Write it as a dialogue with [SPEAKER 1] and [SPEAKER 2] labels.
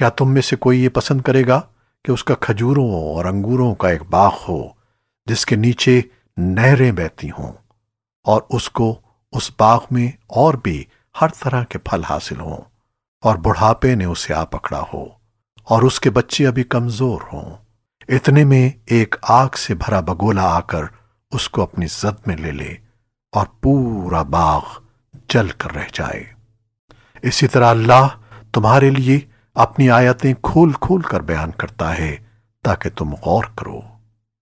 [SPEAKER 1] کیا تم میں سے کوئی یہ پسند کرے گا کہ اس کا کھجوروں اور انگوروں کا ایک باغ ہو جس کے نیچے نہریں بہتی ہوں اور اس کو اس باغ میں اور بھی ہر طرح کے پھل حاصل ہوں اور بڑھاپے نے اسے آ پکڑا ہو اور اس کے بچے ابھی کمزور ہوں۔ اتنے میں ایک آگ سے بھرا بگولا آ کر اس کو اپنی زد میں لے لے اور پورا باغ جل کر رہ جائے۔ اسی طرح اللہ تمہارے لیے اپنی آیتیں کھول کھول کر بیان کرتا ہے تاکہ تم غور کرو۔